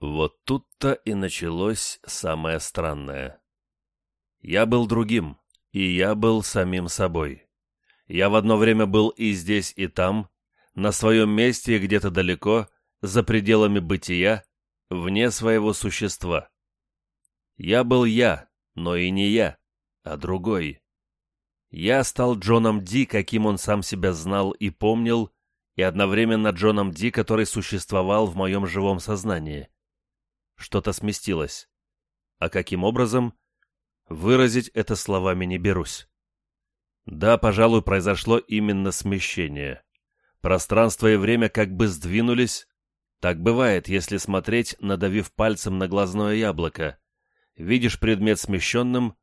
Вот тут-то и началось самое странное. Я был другим, и я был самим собой. Я в одно время был и здесь, и там, на своем месте где-то далеко, за пределами бытия, вне своего существа. Я был я, но и не я, а другой. Я стал Джоном Ди, каким он сам себя знал и помнил, и одновременно Джоном Ди, который существовал в моем живом сознании. Что-то сместилось. А каким образом? Выразить это словами не берусь. Да, пожалуй, произошло именно смещение. Пространство и время как бы сдвинулись. Так бывает, если смотреть, надавив пальцем на глазное яблоко. Видишь предмет смещенным,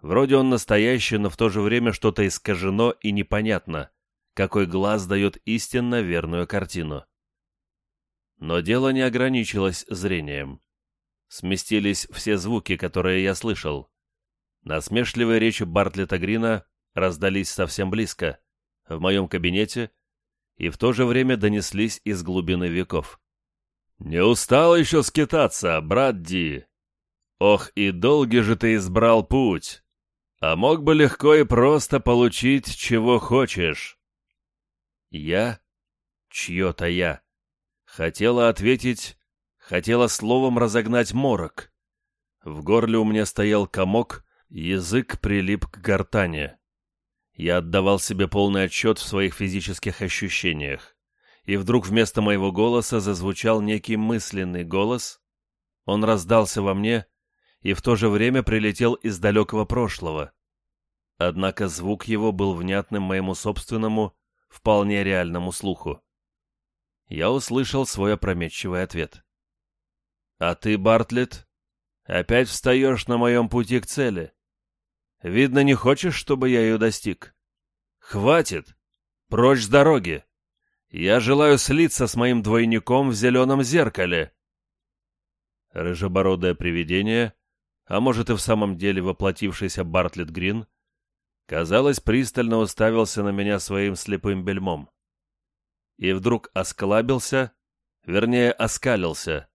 вроде он настоящий, но в то же время что-то искажено и непонятно, какой глаз дает истинно верную картину. Но дело не ограничилось зрением сместились все звуки, которые я слышал. Насмешливые речи Бартлета Грина раздались совсем близко, в моем кабинете, и в то же время донеслись из глубины веков. «Не устал еще скитаться, брат Ди? Ох, и долгий же ты избрал путь, а мог бы легко и просто получить, чего хочешь». Я, чье-то я, хотела ответить Хотела словом разогнать морок. В горле у меня стоял комок, язык прилип к гортане. Я отдавал себе полный отчет в своих физических ощущениях. И вдруг вместо моего голоса зазвучал некий мысленный голос. Он раздался во мне и в то же время прилетел из далекого прошлого. Однако звук его был внятным моему собственному, вполне реальному слуху. Я услышал свой опрометчивый ответ. А ты, Бартлетт, опять встаешь на моем пути к цели. Видно, не хочешь, чтобы я ее достиг. Хватит! Прочь с дороги! Я желаю слиться с моим двойником в зеленом зеркале. Рыжебородое привидение, а может и в самом деле воплотившийся Бартлетт Грин, казалось, пристально уставился на меня своим слепым бельмом. И вдруг осклабился, вернее, оскалился,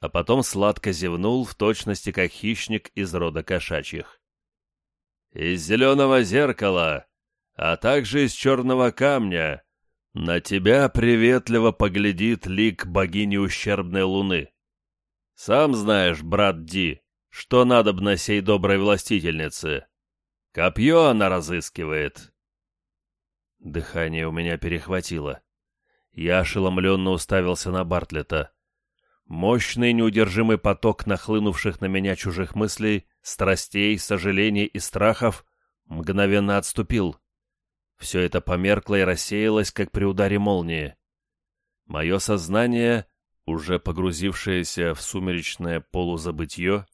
а потом сладко зевнул в точности как хищник из рода кошачьих. «Из зеленого зеркала, а также из черного камня, на тебя приветливо поглядит лик богини ущербной луны. Сам знаешь, брат Ди, что надобно сей доброй властительнице. Копье она разыскивает». Дыхание у меня перехватило. Я ошеломленно уставился на Бартлета. Мощный неудержимый поток нахлынувших на меня чужих мыслей, страстей, сожалений и страхов мгновенно отступил. Все это померкло и рассеялось, как при ударе молнии. Мое сознание, уже погрузившееся в сумеречное полузабытье,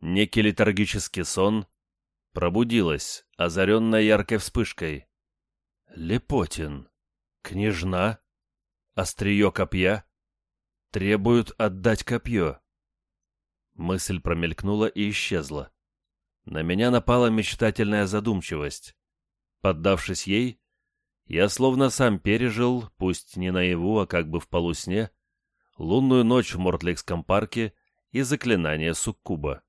некий летаргический сон, пробудилось, озаренное яркой вспышкой. Лепотин, княжна, острие копья — Требуют отдать копье. Мысль промелькнула и исчезла. На меня напала мечтательная задумчивость. Поддавшись ей, я словно сам пережил, пусть не наяву, а как бы в полусне, лунную ночь в Мортлейкском парке и заклинание Суккуба.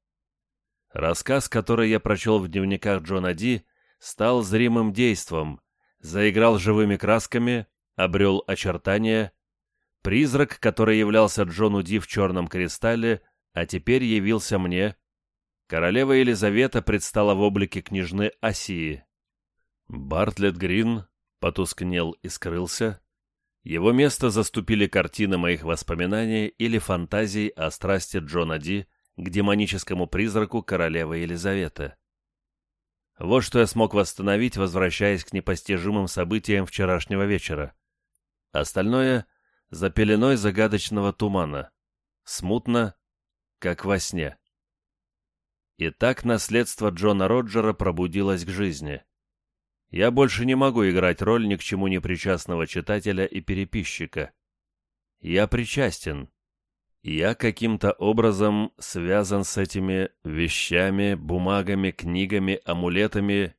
Рассказ, который я прочел в дневниках Джона Ди, стал зримым действом, заиграл живыми красками, обрел очертания, Призрак, который являлся Джону Ди в черном кристалле, а теперь явился мне. Королева Елизавета предстала в облике княжны Осии. Бартлетт Грин потускнел и скрылся. Его место заступили картины моих воспоминаний или фантазий о страсти Джона Ди к демоническому призраку королевы Елизаветы. Вот что я смог восстановить, возвращаясь к непостижимым событиям вчерашнего вечера. Остальное за пеленой загадочного тумана, смутно, как во сне. И так наследство Джона Роджера пробудилось к жизни. Я больше не могу играть роль ни к чему не причастного читателя и переписчика. Я причастен. Я каким-то образом связан с этими вещами, бумагами, книгами, амулетами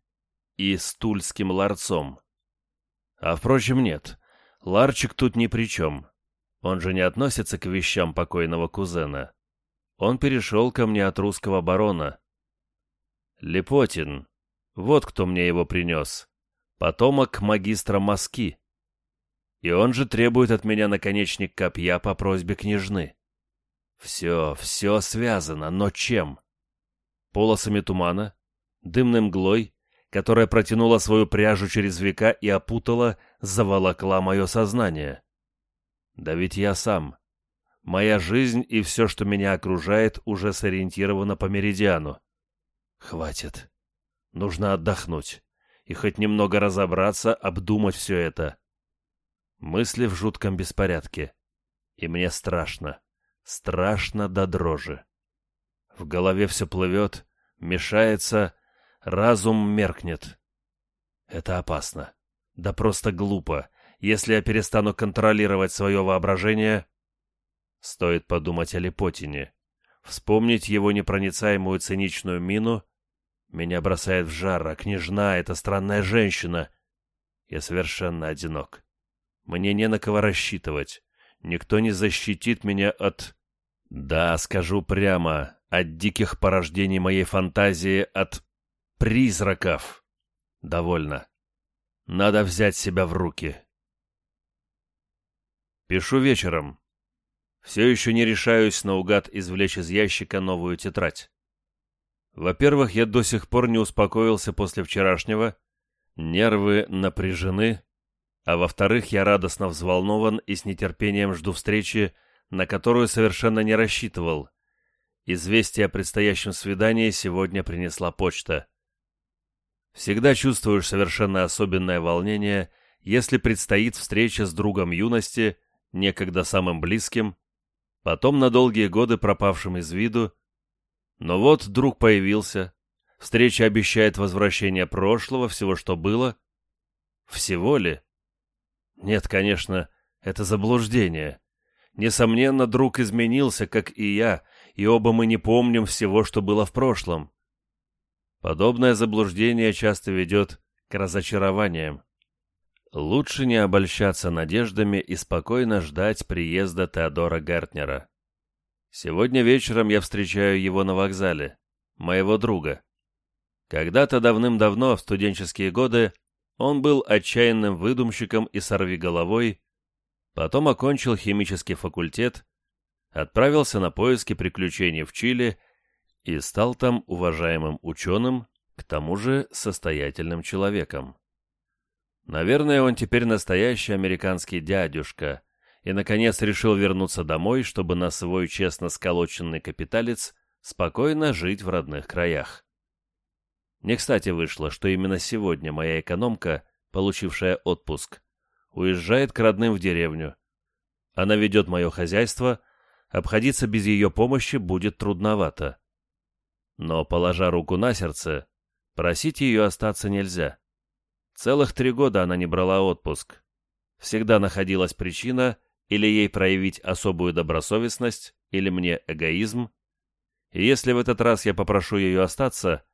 и стульским ларцом. А впрочем, нет. Ларчик тут ни при чем. Он же не относится к вещам покойного кузена. Он перешел ко мне от русского барона. Лепотин. Вот кто мне его принес. Потомок магистра Моски. И он же требует от меня наконечник копья по просьбе княжны. Все, все связано, но чем? Полосами тумана, дымным мглой, которая протянула свою пряжу через века и опутала, заволокла мое сознание. Да ведь я сам. Моя жизнь и все, что меня окружает, уже сориентировано по меридиану. Хватит. Нужно отдохнуть и хоть немного разобраться, обдумать все это. Мысли в жутком беспорядке. И мне страшно. Страшно до дрожи. В голове все плывет, мешается, разум меркнет. Это опасно. Да просто глупо. Если я перестану контролировать свое воображение... Стоит подумать о Лепотине. Вспомнить его непроницаемую циничную мину. Меня бросает в жар, а княжна — это странная женщина. Я совершенно одинок. Мне не на кого рассчитывать. Никто не защитит меня от... Да, скажу прямо, от диких порождений моей фантазии, от призраков. Довольно. Надо взять себя в руки. Пишу вечером. Все еще не решаюсь наугад извлечь из ящика новую тетрадь. Во-первых, я до сих пор не успокоился после вчерашнего, нервы напряжены, а во-вторых, я радостно взволнован и с нетерпением жду встречи, на которую совершенно не рассчитывал. Известие о предстоящем свидании сегодня принесла почта. Всегда чувствуешь совершенно особенное волнение, если предстоит встреча с другом юности, некогда самым близким, потом на долгие годы пропавшим из виду. Но вот друг появился, встреча обещает возвращение прошлого, всего, что было. Всего ли? Нет, конечно, это заблуждение. Несомненно, друг изменился, как и я, и оба мы не помним всего, что было в прошлом. Подобное заблуждение часто ведет к разочарованиям. Лучше не обольщаться надеждами и спокойно ждать приезда Теодора Гартнера. Сегодня вечером я встречаю его на вокзале, моего друга. Когда-то давным-давно, в студенческие годы, он был отчаянным выдумщиком и сорвиголовой, потом окончил химический факультет, отправился на поиски приключений в Чили и стал там уважаемым ученым, к тому же состоятельным человеком. Наверное, он теперь настоящий американский дядюшка и, наконец, решил вернуться домой, чтобы на свой честно сколоченный капиталец спокойно жить в родных краях. Не кстати вышло, что именно сегодня моя экономка, получившая отпуск, уезжает к родным в деревню. Она ведет мое хозяйство, обходиться без ее помощи будет трудновато. Но, положа руку на сердце, просить ее остаться нельзя. Целых три года она не брала отпуск. Всегда находилась причина или ей проявить особую добросовестность, или мне эгоизм. И если в этот раз я попрошу ее остаться,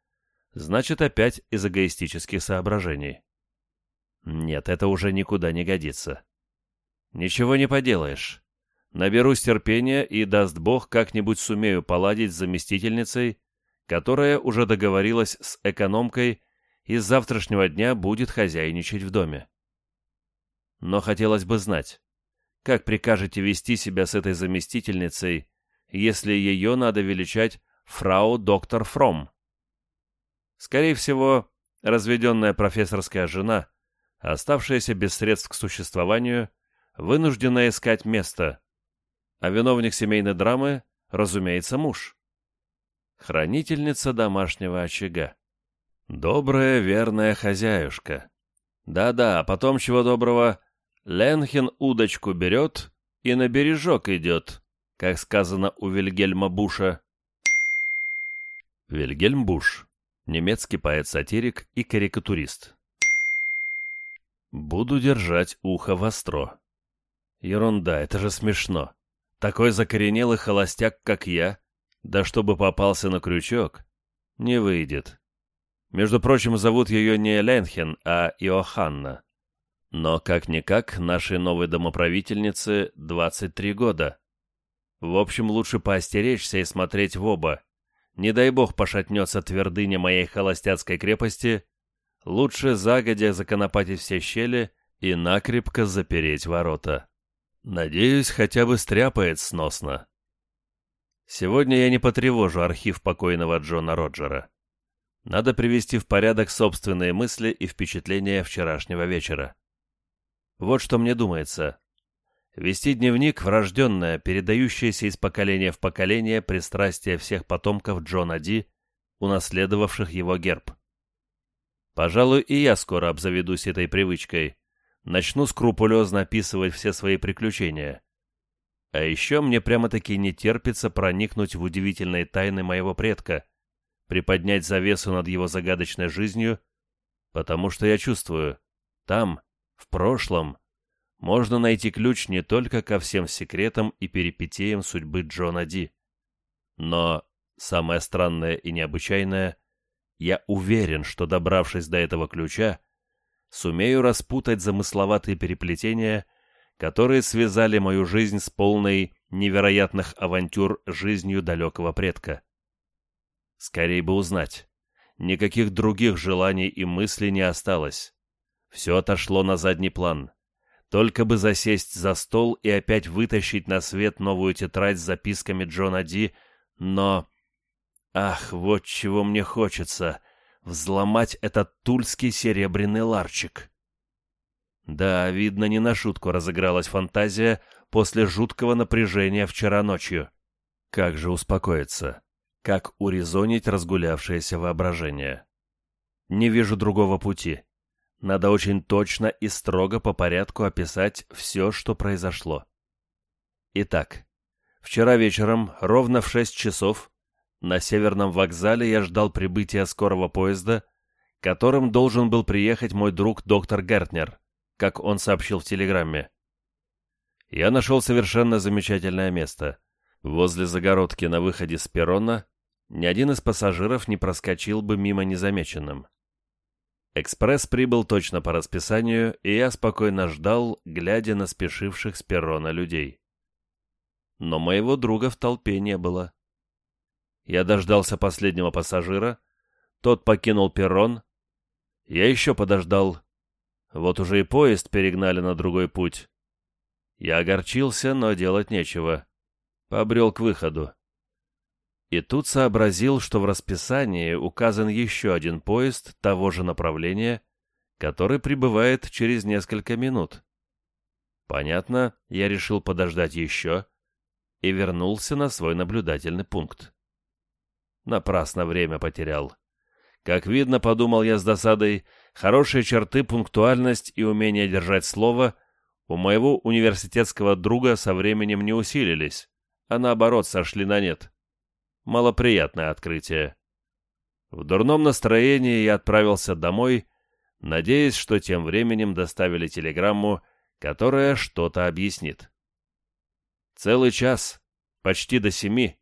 значит опять из эгоистических соображений. Нет, это уже никуда не годится. Ничего не поделаешь. Наберусь терпения и, даст Бог, как-нибудь сумею поладить с заместительницей, которая уже договорилась с экономкой и с завтрашнего дня будет хозяйничать в доме. Но хотелось бы знать, как прикажете вести себя с этой заместительницей, если ее надо величать фрау доктор Фром? Скорее всего, разведенная профессорская жена, оставшаяся без средств к существованию, вынуждена искать место, а виновник семейной драмы, разумеется, муж. Хранительница домашнего очага. Добрая, верная хозяюшка. Да-да, потом чего доброго, Ленхен удочку берет и на бережок идет, как сказано у Вильгельма Буша. Вильгельм Буш немецкий поэт-сатирик и карикатурист. Буду держать ухо востро. Ерунда, это же смешно. Такой закоренелый холостяк, как я, да чтобы попался на крючок, не выйдет. Между прочим, зовут ее не Ленхен, а Иоханна. Но, как-никак, нашей новой домоправительнице 23 года. В общем, лучше поостеречься и смотреть в оба. Не дай бог пошатнется твердыня моей холостяцкой крепости, лучше загодя законопатить все щели и накрепко запереть ворота. Надеюсь, хотя бы стряпает сносно. Сегодня я не потревожу архив покойного Джона Роджера. Надо привести в порядок собственные мысли и впечатления вчерашнего вечера. Вот что мне думается. Вести дневник – врожденное, передающееся из поколения в поколение пристрастие всех потомков Джона Ди, унаследовавших его герб. Пожалуй, и я скоро обзаведусь этой привычкой. Начну скрупулезно описывать все свои приключения. А еще мне прямо-таки не терпится проникнуть в удивительные тайны моего предка, приподнять завесу над его загадочной жизнью, потому что я чувствую, там, в прошлом, можно найти ключ не только ко всем секретам и перипетиям судьбы Джона Ди. Но самое странное и необычайное, я уверен, что, добравшись до этого ключа, сумею распутать замысловатые переплетения, которые связали мою жизнь с полной невероятных авантюр жизнью далекого предка. Скорей бы узнать. Никаких других желаний и мыслей не осталось. Все отошло на задний план. Только бы засесть за стол и опять вытащить на свет новую тетрадь с записками Джона Ди, но... Ах, вот чего мне хочется! Взломать этот тульский серебряный ларчик. Да, видно, не на шутку разыгралась фантазия после жуткого напряжения вчера ночью. Как же успокоиться? Как урезонить разгулявшееся воображение? Не вижу другого пути. Надо очень точно и строго по порядку описать все, что произошло. Итак, вчера вечером, ровно в шесть часов, на северном вокзале я ждал прибытия скорого поезда, которым должен был приехать мой друг доктор Гертнер, как он сообщил в телеграмме. Я нашел совершенно замечательное место. Возле загородки на выходе с перрона ни один из пассажиров не проскочил бы мимо незамеченным. Экспресс прибыл точно по расписанию, и я спокойно ждал, глядя на спешивших с перрона людей. Но моего друга в толпе не было. Я дождался последнего пассажира, тот покинул перрон. Я еще подождал. Вот уже и поезд перегнали на другой путь. Я огорчился, но делать нечего. Побрел к выходу. И тут сообразил, что в расписании указан еще один поезд того же направления, который прибывает через несколько минут. Понятно, я решил подождать еще и вернулся на свой наблюдательный пункт. Напрасно время потерял. Как видно, подумал я с досадой, хорошие черты, пунктуальность и умение держать слово у моего университетского друга со временем не усилились, а наоборот сошли на нет малоприятное открытие. В дурном настроении я отправился домой, надеясь, что тем временем доставили телеграмму, которая что-то объяснит. Целый час, почти до семи,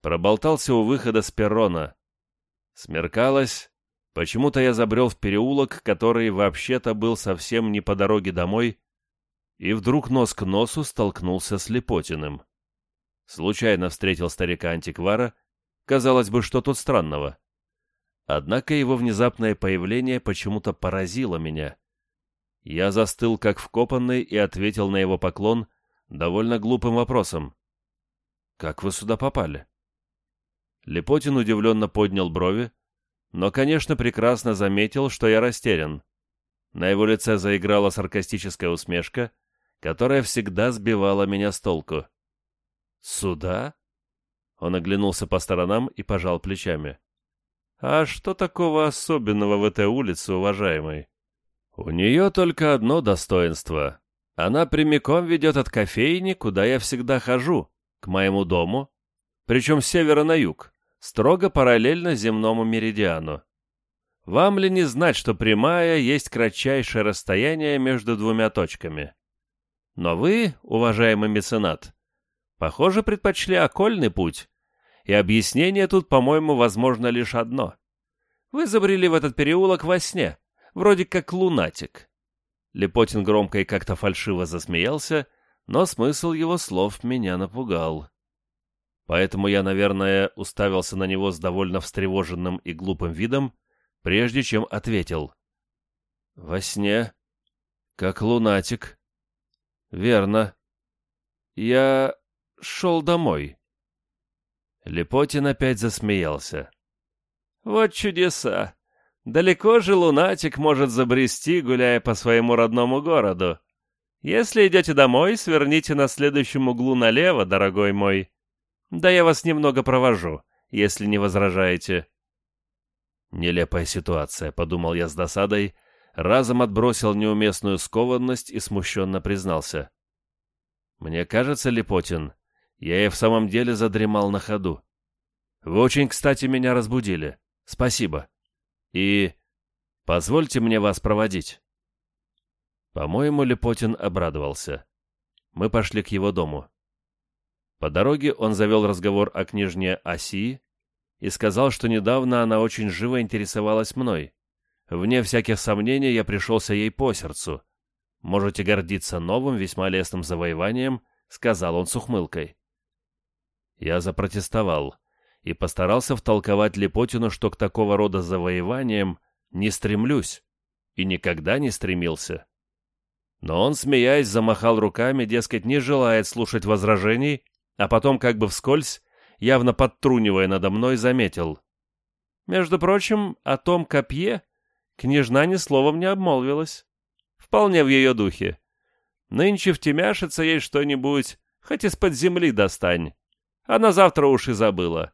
проболтался у выхода с перрона. Смеркалось, почему-то я забрел в переулок, который вообще-то был совсем не по дороге домой, и вдруг нос к носу столкнулся с Лепотиным. Случайно встретил старика-антиквара, казалось бы, что тут странного. Однако его внезапное появление почему-то поразило меня. Я застыл как вкопанный и ответил на его поклон довольно глупым вопросом. «Как вы сюда попали?» Лепотин удивленно поднял брови, но, конечно, прекрасно заметил, что я растерян. На его лице заиграла саркастическая усмешка, которая всегда сбивала меня с толку. «Сюда?» Он оглянулся по сторонам и пожал плечами. «А что такого особенного в этой улице, уважаемый?» «У нее только одно достоинство. Она прямиком ведет от кофейни, куда я всегда хожу, к моему дому, причем с севера на юг, строго параллельно земному меридиану. Вам ли не знать, что прямая есть кратчайшее расстояние между двумя точками? Но вы, уважаемый меценат, похоже, предпочли окольный путь, и объяснение тут, по-моему, возможно лишь одно. Вы забрели в этот переулок во сне, вроде как лунатик. Лепотин громко и как-то фальшиво засмеялся, но смысл его слов меня напугал. Поэтому я, наверное, уставился на него с довольно встревоженным и глупым видом, прежде чем ответил. «Во сне, как лунатик». «Верно. Я шел домой». Лепотин опять засмеялся. «Вот чудеса! Далеко же лунатик может забрести, гуляя по своему родному городу. Если идете домой, сверните на следующем углу налево, дорогой мой. Да я вас немного провожу, если не возражаете». Нелепая ситуация, подумал я с досадой, разом отбросил неуместную скованность и смущенно признался. «Мне кажется, Лепотин, я и в самом деле задремал на ходу. Вы очень, кстати, меня разбудили. Спасибо. И позвольте мне вас проводить». По-моему, Лепотин обрадовался. Мы пошли к его дому. По дороге он завел разговор о княжне Оси и сказал, что недавно она очень живо интересовалась мной. Вне всяких сомнений я пришелся ей по сердцу. Можете гордиться новым, весьма лестным завоеванием, сказал он с ухмылкой. Я запротестовал и постарался втолковать Лепотину, что к такого рода завоеваниям не стремлюсь и никогда не стремился. Но он, смеясь, замахал руками, дескать, не желает слушать возражений, а потом как бы вскользь, явно подтрунивая надо мной, заметил. Между прочим, о том копье княжна ни словом не обмолвилась. Вполне в ее духе. Нынче втемяшится ей что-нибудь, хоть из-под земли достань. Она завтра уж и забыла.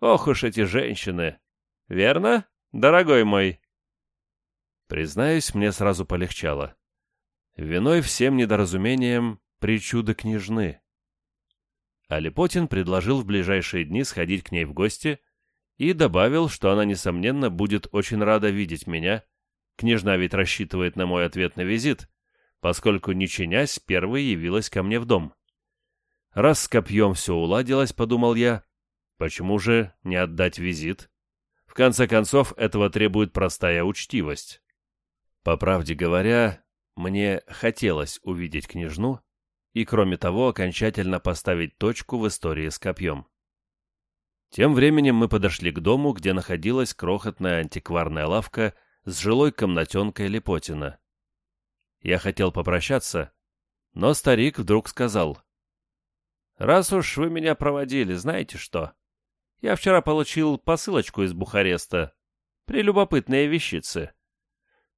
Ох уж эти женщины! Верно, дорогой мой?» Признаюсь, мне сразу полегчало. Виной всем недоразумениям причуды княжны. Алипотин предложил в ближайшие дни сходить к ней в гости и добавил, что она, несомненно, будет очень рада видеть меня. Княжна ведь рассчитывает на мой ответный визит, поскольку, не чинясь, первой явилась ко мне в дом. Раз с копьем все уладилось, подумал я, Почему же не отдать визит? В конце концов, этого требует простая учтивость. По правде говоря, мне хотелось увидеть княжну и, кроме того, окончательно поставить точку в истории с копьем. Тем временем мы подошли к дому, где находилась крохотная антикварная лавка с жилой комнатенкой Лепотина. Я хотел попрощаться, но старик вдруг сказал, «Раз уж вы меня проводили, знаете что? Я вчера получил посылочку из Бухареста. Прелюбопытные вещицы.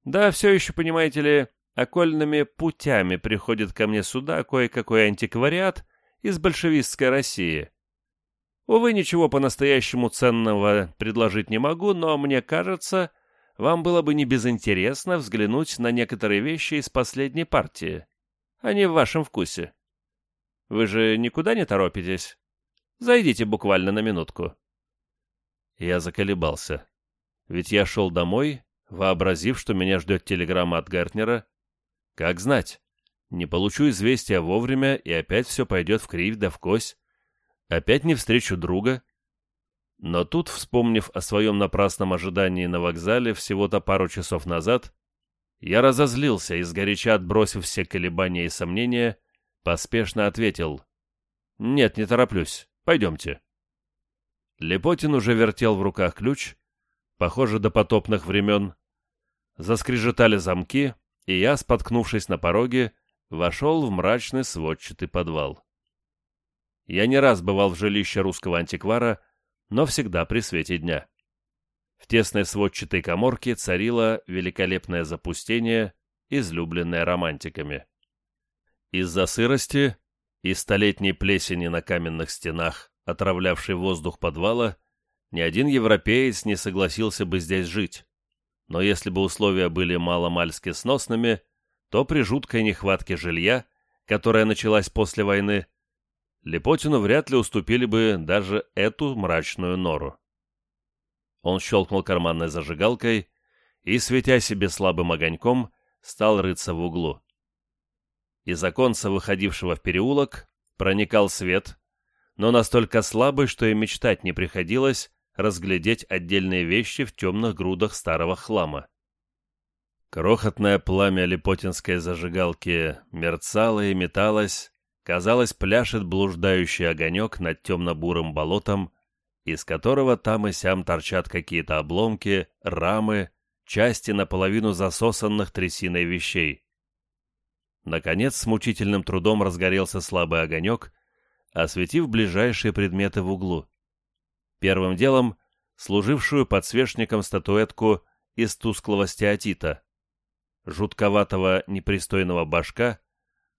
Да, все еще, понимаете ли, окольными путями приходит ко мне сюда кое-какой антиквариат из большевистской России. Увы, ничего по-настоящему ценного предложить не могу, но мне кажется, вам было бы не безинтересно взглянуть на некоторые вещи из последней партии. Они в вашем вкусе. Вы же никуда не торопитесь? Зайдите буквально на минутку». Я заколебался. Ведь я шел домой, вообразив, что меня ждет телеграмма от Гартнера. Как знать, не получу известия вовремя, и опять все пойдет в кривь да в кось. Опять не встречу друга. Но тут, вспомнив о своем напрасном ожидании на вокзале всего-то пару часов назад, я разозлился и, сгоряча отбросив все колебания и сомнения, поспешно ответил. «Нет, не тороплюсь. Пойдемте». Лепотин уже вертел в руках ключ, похоже, до потопных времен. Заскрежетали замки, и я, споткнувшись на пороге, вошел в мрачный сводчатый подвал. Я не раз бывал в жилище русского антиквара, но всегда при свете дня. В тесной сводчатой коморке царило великолепное запустение, излюбленное романтиками. Из-за сырости и столетней плесени на каменных стенах, отравлявшей воздух подвала, ни один европеец не согласился бы здесь жить. Но если бы условия были маломальски сносными, то при жуткой нехватке жилья, которая началась после войны, Лепотину вряд ли уступили бы даже эту мрачную нору. Он щелкнул карманной зажигалкой и, светя себе слабым огоньком, стал рыться в углу. Из оконца, выходившего в переулок, проникал свет, но настолько слабый, что и мечтать не приходилось разглядеть отдельные вещи в темных грудах старого хлама. Крохотное пламя липотинской зажигалки мерцало и металось, казалось, пляшет блуждающий огонек над темно-бурым болотом, из которого там и сям торчат какие-то обломки, рамы, части наполовину засосанных трясиной вещей. Наконец, с мучительным трудом разгорелся слабый огонек, осветив ближайшие предметы в углу. Первым делом служившую подсвечником статуэтку из тусклого стеатита жутковатого непристойного башка,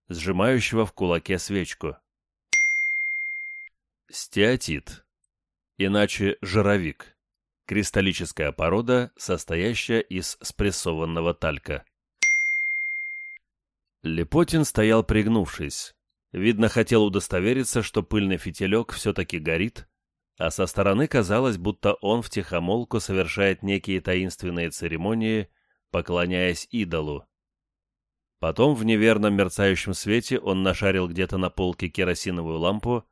сжимающего в кулаке свечку. Стеатит, иначе жировик, кристаллическая порода, состоящая из спрессованного талька. Лепотин стоял пригнувшись. Видно, хотел удостовериться, что пыльный фитилек все-таки горит, а со стороны казалось, будто он втихомолку совершает некие таинственные церемонии поклоняясь идолу. Потом в неверном мерцающем свете он нашарил где-то на полке керосиновую лампу,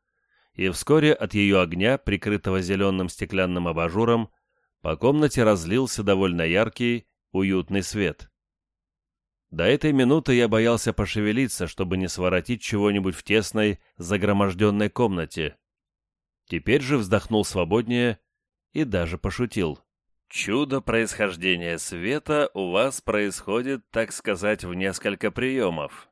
и вскоре от ее огня, прикрытого зеленым стеклянным абажуром, по комнате разлился довольно яркий, уютный свет. До этой минуты я боялся пошевелиться, чтобы не своротить чего-нибудь в тесной, загроможденной комнате. Теперь же вздохнул свободнее и даже пошутил. Чудо происхождения света у вас происходит, так сказать, в несколько приемов.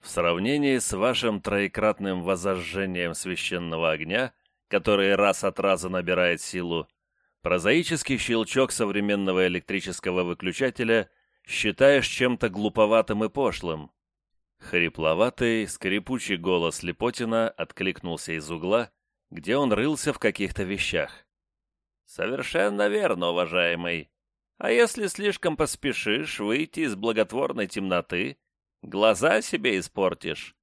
В сравнении с вашим троекратным возожжением священного огня, который раз от раза набирает силу, прозаический щелчок современного электрического выключателя считаешь чем-то глуповатым и пошлым. Хрипловатый, скрипучий голос Лепотина откликнулся из угла, где он рылся в каких-то вещах. «Совершенно верно, уважаемый. А если слишком поспешишь выйти из благотворной темноты, глаза себе испортишь.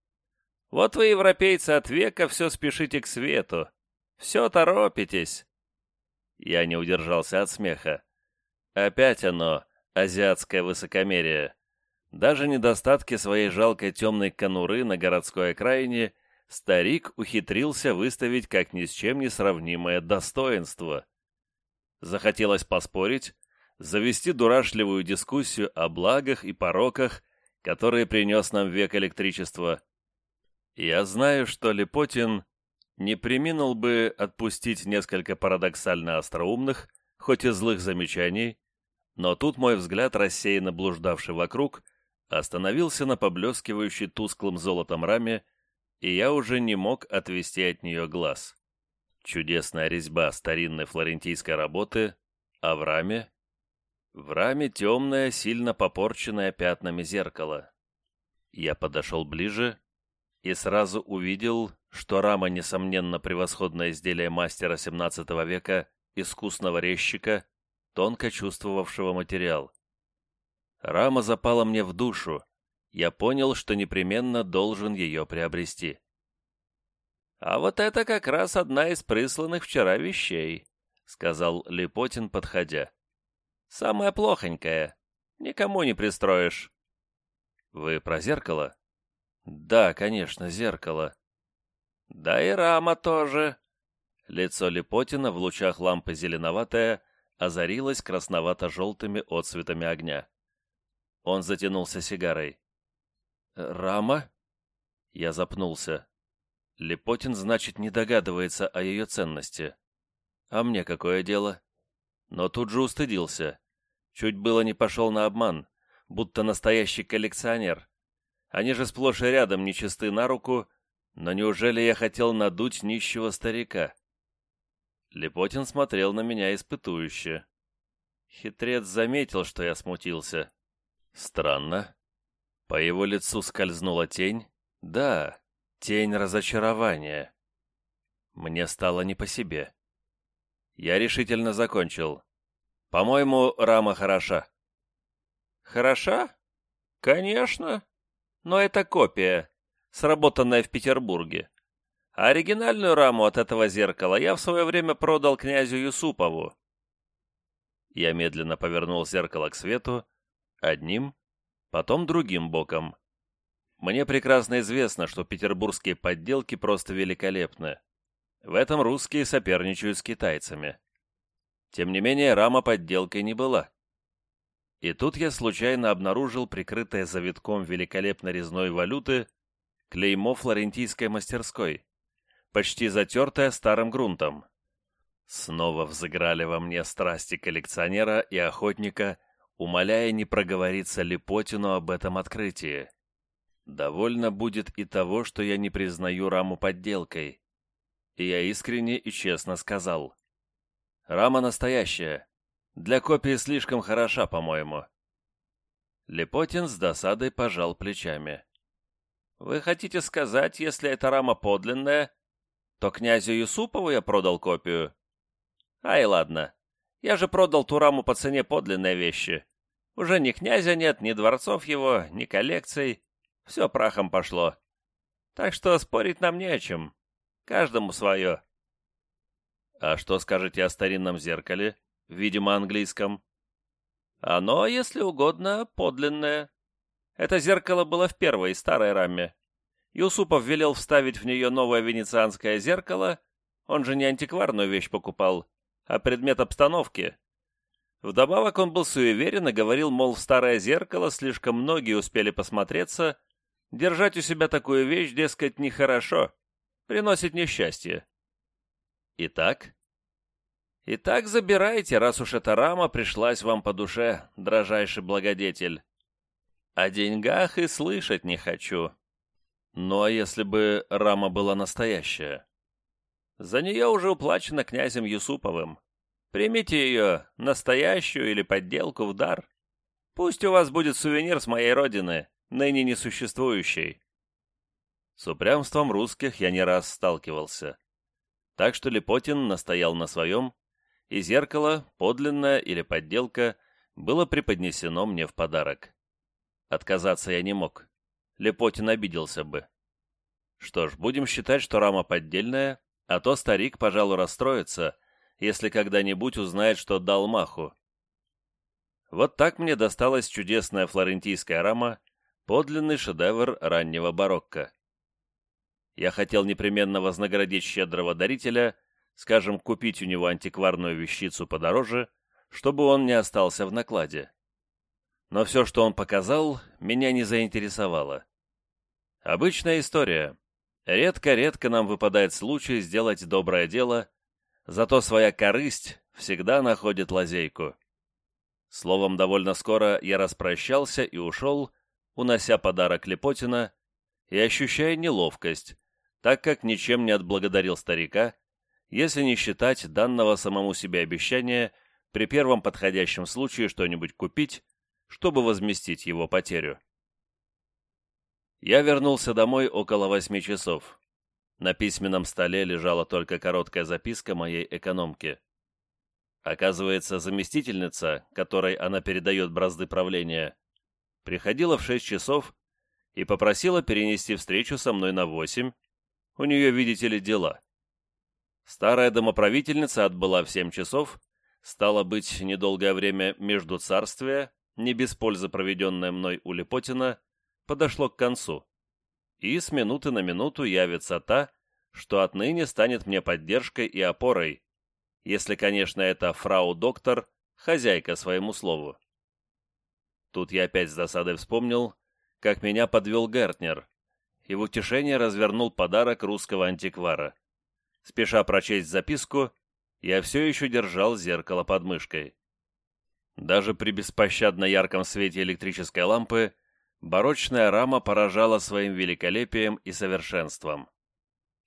Вот вы, европейцы, от века все спешите к свету. Все торопитесь». Я не удержался от смеха. Опять оно, азиатское высокомерие. Даже недостатки своей жалкой темной конуры на городской окраине старик ухитрился выставить как ни с чем не сравнимое достоинство. Захотелось поспорить, завести дурашливую дискуссию о благах и пороках, которые принес нам век электричества. Я знаю, что Лепотин не приминул бы отпустить несколько парадоксально остроумных, хоть и злых замечаний, но тут мой взгляд, рассеянно блуждавший вокруг, остановился на поблескивающей тусклым золотом раме, и я уже не мог отвести от нее глаз. Чудесная резьба старинной флорентийской работы, а в раме? В раме темное, сильно попорченное пятнами зеркало. Я подошел ближе и сразу увидел, что рама, несомненно, превосходное изделие мастера XVII века, искусного резчика, тонко чувствовавшего материал. Рама запала мне в душу, я понял, что непременно должен ее приобрести. «А вот это как раз одна из присланных вчера вещей», — сказал Липотин, подходя. «Самая плохонькая. Никому не пристроишь». «Вы про зеркало?» «Да, конечно, зеркало». «Да и рама тоже». Лицо Липотина в лучах лампы зеленоватое озарилось красновато-желтыми отцветами огня. Он затянулся сигарой. «Рама?» Я запнулся. Лепотин, значит, не догадывается о ее ценности. А мне какое дело? Но тут же устыдился. Чуть было не пошел на обман, будто настоящий коллекционер. Они же сплошь и рядом нечисты на руку, но неужели я хотел надуть нищего старика? Лепотин смотрел на меня испытующе. Хитрец заметил, что я смутился. Странно. По его лицу скользнула тень. Да, Тень разочарования. Мне стало не по себе. Я решительно закончил. По-моему, рама хороша. Хороша? Конечно. Но это копия, сработанная в Петербурге. А оригинальную раму от этого зеркала я в свое время продал князю Юсупову. Я медленно повернул зеркало к свету, одним, потом другим боком. Мне прекрасно известно, что петербургские подделки просто великолепны. В этом русские соперничают с китайцами. Тем не менее, рама подделкой не была. И тут я случайно обнаружил прикрытое завитком великолепно резной валюты клеймо флорентийской мастерской, почти затертое старым грунтом. Снова взыграли во мне страсти коллекционера и охотника, умоляя не проговориться Липотину об этом открытии. Довольно будет и того, что я не признаю раму подделкой. И я искренне и честно сказал. Рама настоящая, для копии слишком хороша, по-моему. Лепотин с досадой пожал плечами. Вы хотите сказать, если эта рама подлинная, то князю Юсупову я продал копию? Ай, ладно. Я же продал ту раму по цене подлинной вещи. Уже ни князя нет, ни дворцов его, ни коллекций. Все прахом пошло. Так что спорить нам не о чем. Каждому свое. А что скажете о старинном зеркале? видимо, английском. Оно, если угодно, подлинное. Это зеркало было в первой, старой раме. Юсупов велел вставить в нее новое венецианское зеркало, он же не антикварную вещь покупал, а предмет обстановки. Вдобавок он был суеверен и говорил, мол, в старое зеркало слишком многие успели посмотреться, держать у себя такую вещь, дескать, нехорошо, приносит несчастье. Итак, Итак, забирайте, раз уж эта рама пришлась вам по душе, дрожайший благодетель. О деньгах и слышать не хочу. Ну а если бы рама была настоящая? За нее уже уплачено князем Юсуповым. Примите ее, настоящую или подделку, в дар. Пусть у вас будет сувенир с моей родины, ныне несуществующей. С упрямством русских я не раз сталкивался. Так что Лепотин настоял на своем, и зеркало, подлинное или подделка, было преподнесено мне в подарок. Отказаться я не мог. Лепотин обиделся бы. Что ж, будем считать, что рама поддельная, а то старик, пожалуй, расстроится, если когда-нибудь узнает, что дал маху. Вот так мне досталась чудесная флорентийская рама, подлинный шедевр раннего барокко. Я хотел непременно вознаградить щедрого дарителя скажем, купить у него антикварную вещицу подороже, чтобы он не остался в накладе. Но все, что он показал, меня не заинтересовало. Обычная история. Редко-редко нам выпадает случай сделать доброе дело, зато своя корысть всегда находит лазейку. Словом, довольно скоро я распрощался и ушел, унося подарок Лепотина и ощущая неловкость, так как ничем не отблагодарил старика, если не считать данного самому себе обещания при первом подходящем случае что-нибудь купить, чтобы возместить его потерю. Я вернулся домой около восьми часов. На письменном столе лежала только короткая записка моей экономки. Оказывается, заместительница, которой она передает бразды правления, приходила в шесть часов и попросила перенести встречу со мной на восемь. У нее, видите ли, дела. Старая домоправительница отбыла в семь часов, стало быть, недолгое время между царствия, не без пользы проведенное мной у Лепотина, подошло к концу. И с минуты на минуту явится та, что отныне станет мне поддержкой и опорой, если, конечно, это фрау-доктор, хозяйка своему слову. Тут я опять с досадой вспомнил, как меня подвел Гертнер, и в утешение развернул подарок русского антиквара. Спеша прочесть записку, я все еще держал зеркало под мышкой. Даже при беспощадно ярком свете электрической лампы барочная рама поражала своим великолепием и совершенством.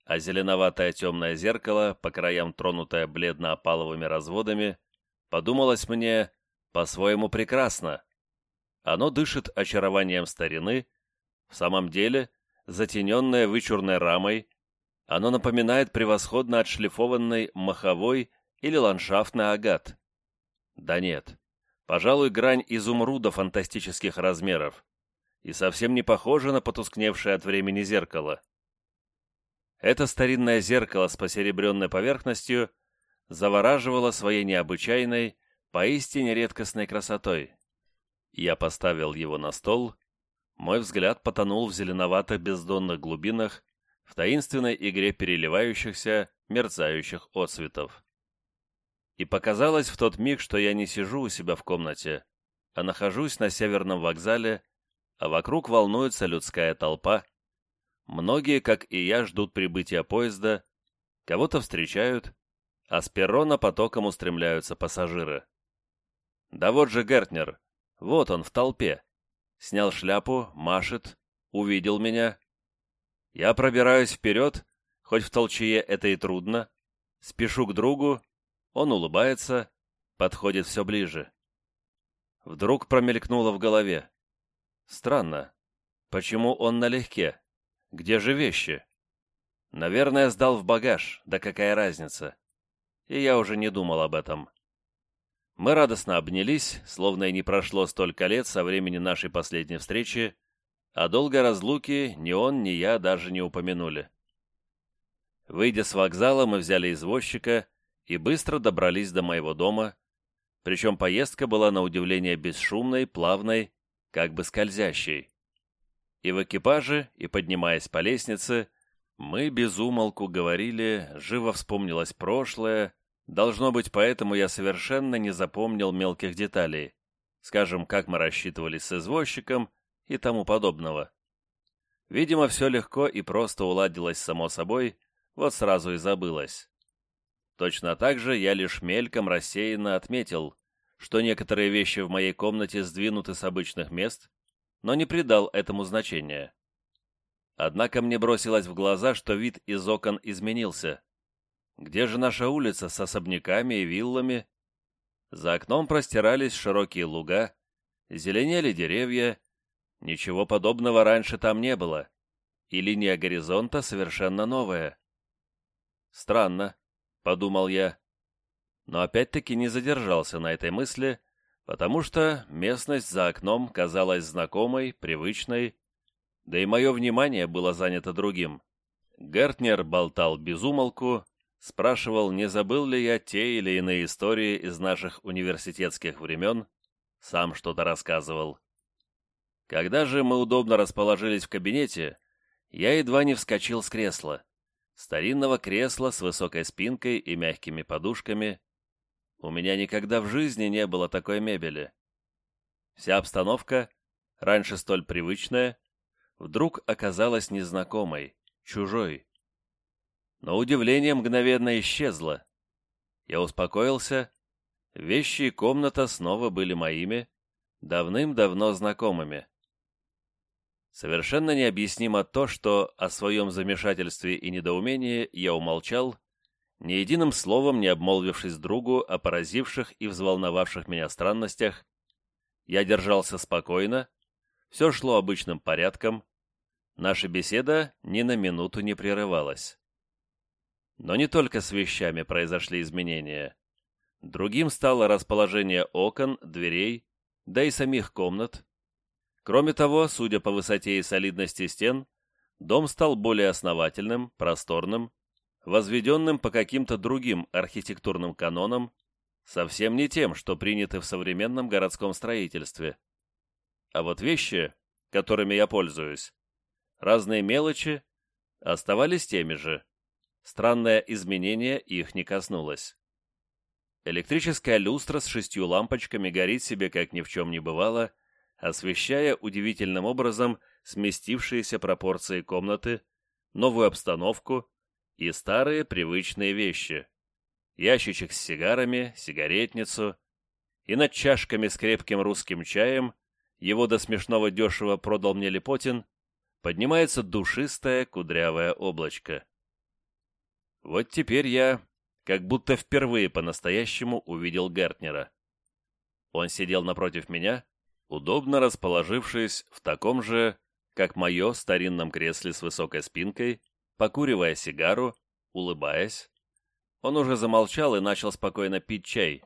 А зеленоватое темное зеркало, по краям тронутое бледно-опаловыми разводами, подумалось мне по-своему прекрасно. Оно дышит очарованием старины, в самом деле, затененное вычурной рамой, оно напоминает превосходно отшлифованный маховой или ландшафтный агат. Да нет, пожалуй, грань изумруда фантастических размеров и совсем не похоже на потускневшее от времени зеркало. Это старинное зеркало с посеребренной поверхностью завораживало своей необычайной, поистине редкостной красотой. Я поставил его на стол, мой взгляд потонул в зеленоватых бездонных глубинах, в таинственной игре переливающихся, мерцающих отсветов. И показалось в тот миг, что я не сижу у себя в комнате, а нахожусь на северном вокзале, а вокруг волнуется людская толпа. Многие, как и я, ждут прибытия поезда, кого-то встречают, а с перрона потоком устремляются пассажиры. Да вот же Гертнер, вот он в толпе. Снял шляпу, машет, увидел меня. Я пробираюсь вперед, хоть в толчее это и трудно, спешу к другу, он улыбается, подходит все ближе. Вдруг промелькнуло в голове. Странно. Почему он налегке? Где же вещи? Наверное, сдал в багаж, да какая разница? И я уже не думал об этом. Мы радостно обнялись, словно и не прошло столько лет со времени нашей последней встречи, а долгой разлуки ни он, ни я даже не упомянули. Выйдя с вокзала, мы взяли извозчика и быстро добрались до моего дома, причем поездка была на удивление бесшумной, плавной, как бы скользящей. И в экипаже, и поднимаясь по лестнице, мы без умолку говорили, живо вспомнилось прошлое, должно быть, поэтому я совершенно не запомнил мелких деталей, скажем, как мы рассчитывались с извозчиком и тому подобного. Видимо, все легко и просто уладилось само собой, вот сразу и забылось. Точно так же я лишь мельком рассеянно отметил, что некоторые вещи в моей комнате сдвинуты с обычных мест, но не придал этому значения. Однако мне бросилось в глаза, что вид из окон изменился. Где же наша улица с особняками и виллами? За окном простирались широкие луга, зеленели деревья. Ничего подобного раньше там не было, и линия горизонта совершенно новая. Странно, подумал я. Но опять-таки не задержался на этой мысли, потому что местность за окном казалась знакомой, привычной, да и мое внимание было занято другим. Гертнер болтал без умолку, спрашивал, не забыл ли я те или иные истории из наших университетских времен, сам что-то рассказывал. Когда же мы удобно расположились в кабинете, я едва не вскочил с кресла старинного кресла с высокой спинкой и мягкими подушками. У меня никогда в жизни не было такой мебели. Вся обстановка, раньше столь привычная, вдруг оказалась незнакомой, чужой. Но удивление мгновенно исчезло. Я успокоился. Вещи и комната снова были моими, давным-давно знакомыми. Совершенно необъяснимо то, что о своем замешательстве и недоумении я умолчал, ни единым словом не обмолвившись другу о поразивших и взволновавших меня странностях. Я держался спокойно, все шло обычным порядком, наша беседа ни на минуту не прерывалась. Но не только с вещами произошли изменения. Другим стало расположение окон, дверей, да и самих комнат, Кроме того, судя по высоте и солидности стен, дом стал более основательным, просторным, возведенным по каким-то другим архитектурным канонам, совсем не тем, что приняты в современном городском строительстве. А вот вещи, которыми я пользуюсь, разные мелочи, оставались теми же. Странное изменение их не коснулось. Электрическая люстра с шестью лампочками горит себе, как ни в чем не бывало, освещая удивительным образом сместившиеся пропорции комнаты, новую обстановку и старые привычные вещи. Ящичек с сигарами, сигаретницу, и над чашками с крепким русским чаем, его до смешного дешево продал мне Лепотин, поднимается душистое кудрявое облачко. Вот теперь я как будто впервые по-настоящему увидел Гертнера. Он сидел напротив меня, удобно расположившись в таком же, как мое, старинном кресле с высокой спинкой, покуривая сигару, улыбаясь. Он уже замолчал и начал спокойно пить чай.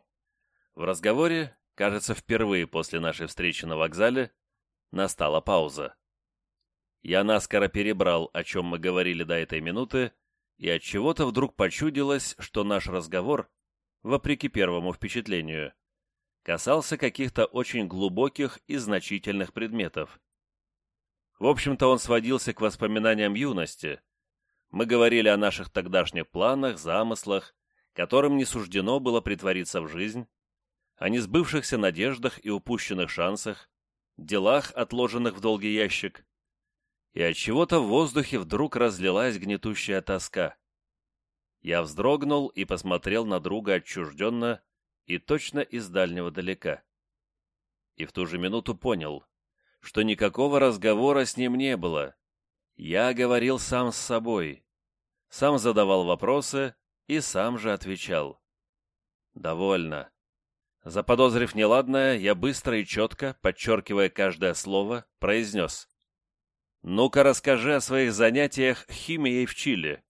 В разговоре, кажется, впервые после нашей встречи на вокзале, настала пауза. Я наскоро перебрал, о чем мы говорили до этой минуты, и от чего то вдруг почудилось, что наш разговор, вопреки первому впечатлению, касался каких-то очень глубоких и значительных предметов. В общем-то, он сводился к воспоминаниям юности. Мы говорили о наших тогдашних планах, замыслах, которым не суждено было притвориться в жизнь, о несбывшихся надеждах и упущенных шансах, делах, отложенных в долгий ящик, и от чего-то в воздухе вдруг разлилась гнетущая тоска. Я вздрогнул и посмотрел на друга отчужденно и точно из дальнего далека. И в ту же минуту понял, что никакого разговора с ним не было. Я говорил сам с собой, сам задавал вопросы и сам же отвечал. «Довольно». Заподозрив неладное, я быстро и четко, подчеркивая каждое слово, произнес. «Ну-ка расскажи о своих занятиях химией в Чили».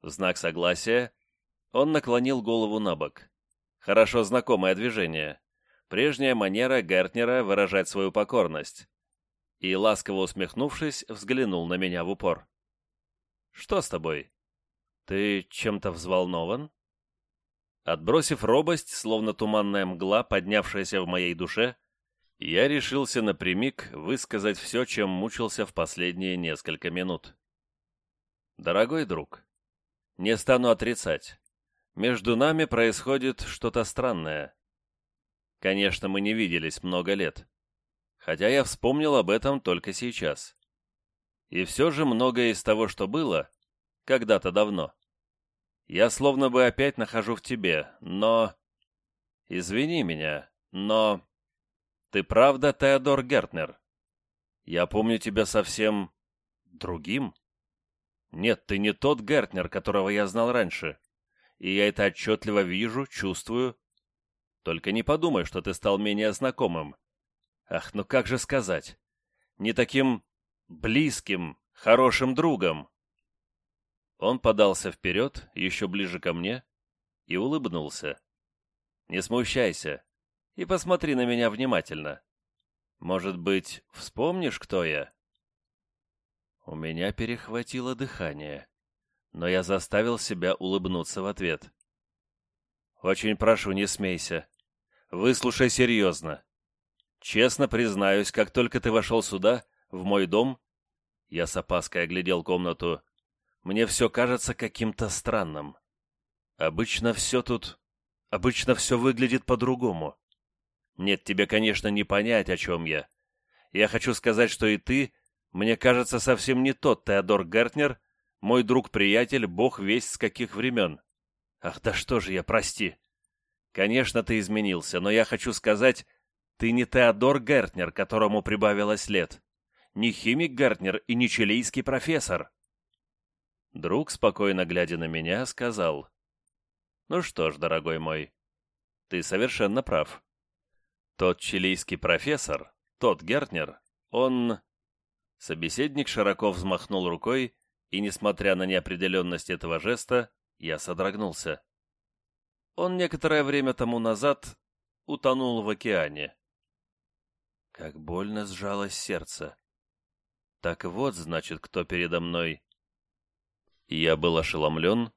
В знак согласия он наклонил голову на бок. Хорошо знакомое движение. Прежняя манера Гертнера выражать свою покорность. И, ласково усмехнувшись, взглянул на меня в упор. «Что с тобой? Ты чем-то взволнован?» Отбросив робость, словно туманная мгла, поднявшаяся в моей душе, я решился напрямик высказать все, чем мучился в последние несколько минут. «Дорогой друг, не стану отрицать. Между нами происходит что-то странное. Конечно, мы не виделись много лет. Хотя я вспомнил об этом только сейчас. И все же многое из того, что было, когда-то давно. Я словно бы опять нахожу в тебе, но... Извини меня, но... Ты правда Теодор Гертнер? Я помню тебя совсем... другим? Нет, ты не тот Гертнер, которого я знал раньше. И я это отчетливо вижу, чувствую. Только не подумай, что ты стал менее знакомым. Ах, ну как же сказать? Не таким близким, хорошим другом. Он подался вперед, еще ближе ко мне, и улыбнулся. «Не смущайся и посмотри на меня внимательно. Может быть, вспомнишь, кто я?» У меня перехватило дыхание, но я заставил себя улыбнуться в ответ. «Очень прошу, не смейся. Выслушай серьезно. Честно признаюсь, как только ты вошел сюда, в мой дом, я с опаской оглядел комнату, мне все кажется каким-то странным. Обычно все тут... Обычно все выглядит по-другому. Нет, тебе, конечно, не понять, о чем я. Я хочу сказать, что и ты мне кажется, совсем не тот Теодор Гертнер, мой друг-приятель, бог весть с каких времен. Ах, да что же я, прости. Конечно, ты изменился, но я хочу сказать, ты не Теодор Гертнер, которому прибавилось лет. Не химик Гертнер и не чилийский профессор. Друг, спокойно глядя на меня, сказал. Ну что ж, дорогой мой, ты совершенно прав. Тот чилийский профессор, тот Гертнер, он Собеседник широко взмахнул рукой, и, несмотря на неопределенность этого жеста, я содрогнулся. Он некоторое время тому назад утонул в океане. Как больно сжалось сердце. Так вот, значит, кто передо мной. Я был ошеломлен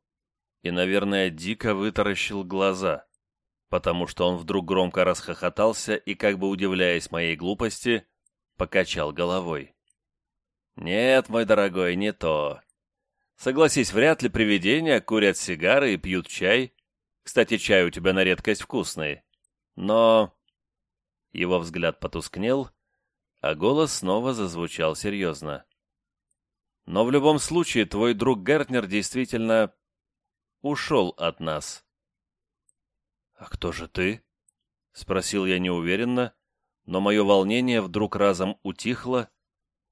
и, наверное, дико вытаращил глаза, потому что он вдруг громко расхохотался и, как бы удивляясь моей глупости, покачал головой. «Нет, мой дорогой, не то. Согласись, вряд ли привидения курят сигары и пьют чай. Кстати, чай у тебя на редкость вкусный. Но...» Его взгляд потускнел, а голос снова зазвучал серьезно. «Но в любом случае твой друг Гертнер действительно ушел от нас». «А кто же ты?» — спросил я неуверенно, но мое волнение вдруг разом утихло,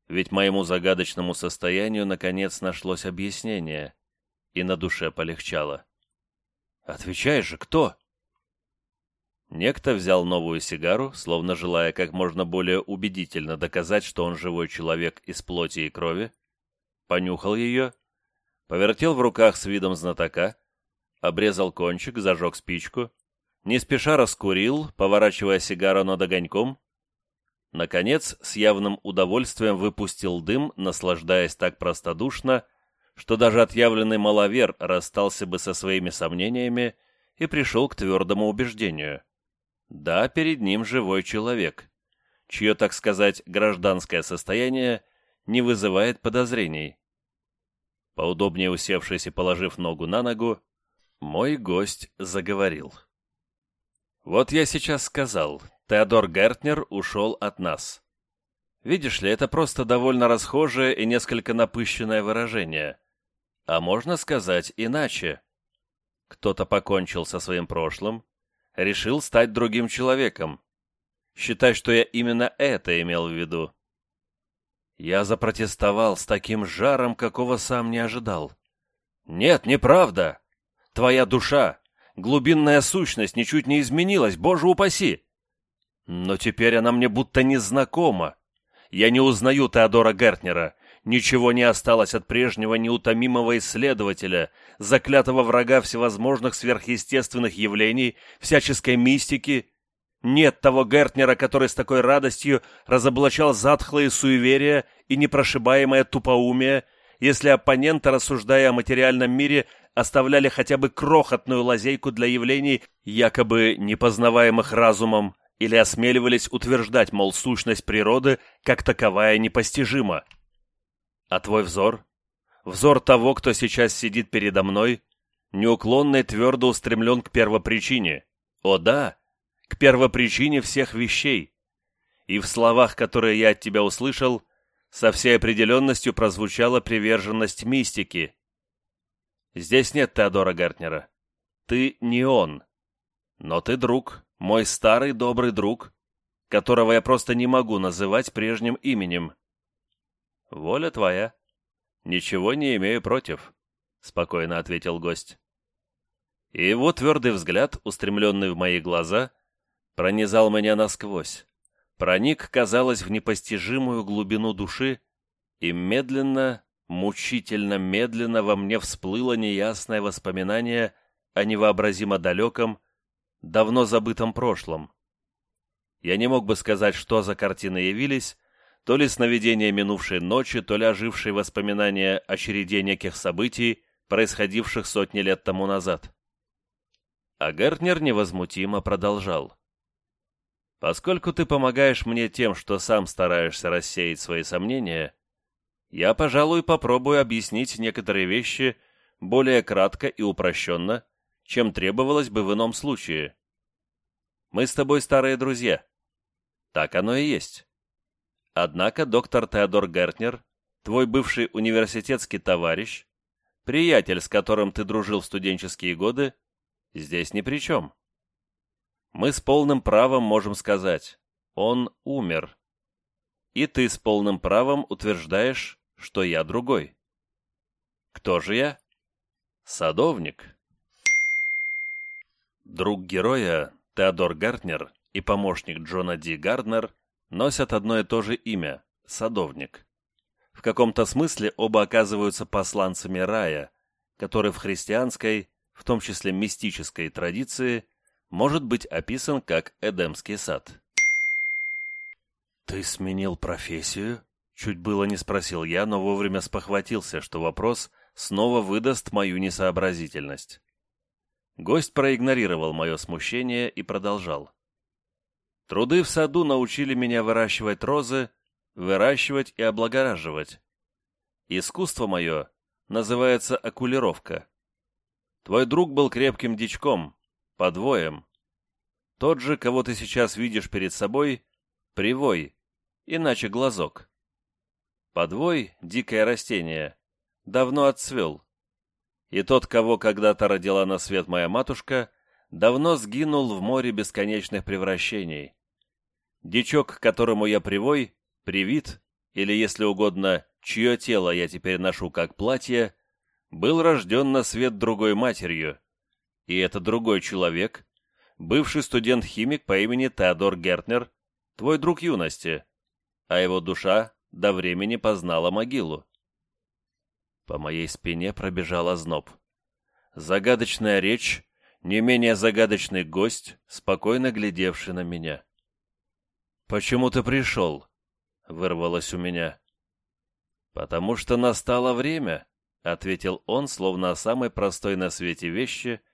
ведь моему загадочному состоянию наконец нашлось объяснение, и на душе полегчало. «Отвечай же, кто?» Некто взял новую сигару, словно желая как можно более убедительно доказать, что он живой человек из плоти и крови, понюхал ее, повертел в руках с видом знатока, обрезал кончик, зажег спичку, не спеша раскурил, поворачивая сигару над огоньком, Наконец, с явным удовольствием выпустил дым, наслаждаясь так простодушно, что даже отъявленный маловер расстался бы со своими сомнениями и пришел к твердому убеждению. Да, перед ним живой человек, чье, так сказать, гражданское состояние не вызывает подозрений. Поудобнее усевшись и положив ногу на ногу, мой гость заговорил. Вот я сейчас сказал, Теодор Гертнер ушел от нас. Видишь ли, это просто довольно расхожее и несколько напыщенное выражение. А можно сказать иначе. Кто-то покончил со своим прошлым, решил стать другим человеком. Считай, что я именно это имел в виду. Я запротестовал с таким жаром, какого сам не ожидал. «Нет, неправда! Твоя душа, глубинная сущность ничуть не изменилась, боже упаси! Но теперь она мне будто незнакома. Я не узнаю Теодора Гертнера, ничего не осталось от прежнего неутомимого исследователя, заклятого врага всевозможных сверхъестественных явлений, всяческой мистики, нет того Гертнера, который с такой радостью разоблачал затхлые суеверия и непрошибаемое тупоумие, если оппоненты, рассуждая о материальном мире, оставляли хотя бы крохотную лазейку для явлений, якобы непознаваемых разумом, или осмеливались утверждать, мол, сущность природы как таковая непостижима. А твой взор? Взор того, кто сейчас сидит передо мной, неуклонно и твердо устремлен к первопричине. О да, к первопричине всех вещей. И в словах, которые я от тебя услышал, со всей определенностью прозвучала приверженность мистики. Здесь нет Теодора Гертнера. Ты не он. Но ты друг, мой старый добрый друг, которого я просто не могу называть прежним именем. Воля твоя. Ничего не имею против, — спокойно ответил гость. И его твердый взгляд, устремленный в мои глаза, — пронизал меня насквозь, проник, казалось, в непостижимую глубину души, и медленно, мучительно медленно во мне всплыло неясное воспоминание о невообразимо далеком, давно забытом прошлом. Я не мог бы сказать, что за картины явились, то ли сновидения минувшей ночи, то ли ожившие воспоминания о череде неких событий, происходивших сотни лет тому назад. А Гертнер невозмутимо продолжал. Поскольку ты помогаешь мне тем, что сам стараешься рассеять свои сомнения, я, пожалуй, попробую объяснить некоторые вещи более кратко и упрощенно, чем требовалось бы в ином случае. Мы с тобой старые друзья. Так оно и есть. Однако доктор Теодор Гертнер, твой бывший университетский товарищ, приятель, с которым ты дружил в студенческие годы, здесь ни при чем мы с полным правом можем сказать «он умер». И ты с полным правом утверждаешь, что я другой. Кто же я? Садовник. Друг героя, Теодор Гартнер, и помощник Джона Ди Гарднер носят одно и то же имя – Садовник. В каком-то смысле оба оказываются посланцами рая, который в христианской, в том числе мистической традиции, может быть описан как Эдемский сад. «Ты сменил профессию?» Чуть было не спросил я, но вовремя спохватился, что вопрос снова выдаст мою несообразительность. Гость проигнорировал мое смущение и продолжал. «Труды в саду научили меня выращивать розы, выращивать и облагораживать. Искусство мое называется окулировка. Твой друг был крепким дичком, подвоем. Тот же, кого ты сейчас видишь перед собой, привой, иначе глазок. Подвой — дикое растение, давно отцвел. И тот, кого когда-то родила на свет моя матушка, давно сгинул в море бесконечных превращений. Дичок, которому я привой, привит, или, если угодно, чье тело я теперь ношу как платье, был рожден на свет другой матерью, и это другой человек, бывший студент-химик по имени Теодор Гертнер, твой друг юности, а его душа до времени познала могилу. По моей спине пробежал озноб. Загадочная речь, не менее загадочный гость, спокойно глядевший на меня. «Почему ты пришел?» — вырвалось у меня. «Потому что настало время», — ответил он, словно о самой простой на свете вещи —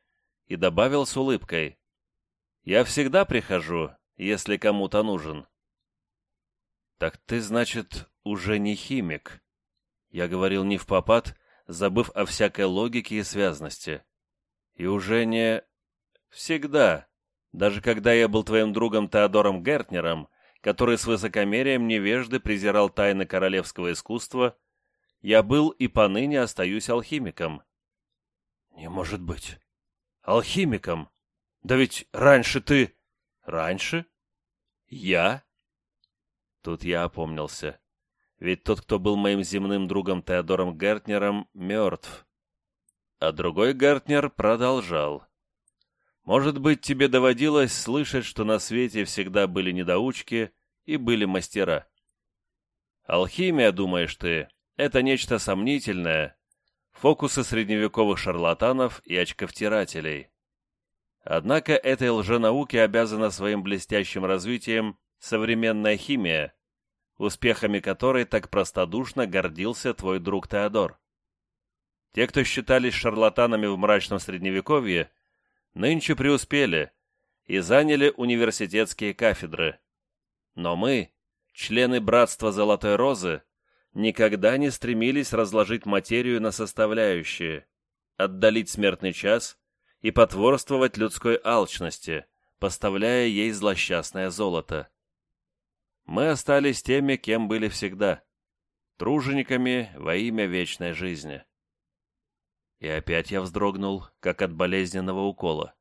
и добавил с улыбкой. «Я всегда прихожу, если кому-то нужен». «Так ты, значит, уже не химик?» Я говорил не в попад, забыв о всякой логике и связности. «И уже не...» «Всегда», Даже когда я был твоим другом Теодором Гертнером, который с высокомерием невежды презирал тайны королевского искусства, я был и поныне остаюсь алхимиком. Не может быть. Алхимиком? Да ведь раньше ты... Раньше? Я? Тут я опомнился. Ведь тот, кто был моим земным другом Теодором Гертнером, мертв. А другой Гертнер продолжал. Может быть, тебе доводилось слышать, что на свете всегда были недоучки и были мастера. Алхимия, думаешь ты, это нечто сомнительное, фокусы средневековых шарлатанов и очковтирателей. Однако этой лженауке обязана своим блестящим развитием современная химия, успехами которой так простодушно гордился твой друг Теодор. Те, кто считались шарлатанами в мрачном средневековье, нынче преуспели и заняли университетские кафедры. Но мы, члены Братства Золотой Розы, никогда не стремились разложить материю на составляющие, отдалить смертный час и потворствовать людской алчности, поставляя ей злосчастное золото. Мы остались теми, кем были всегда, тружениками во имя вечной жизни. И опять я вздрогнул, как от болезненного укола.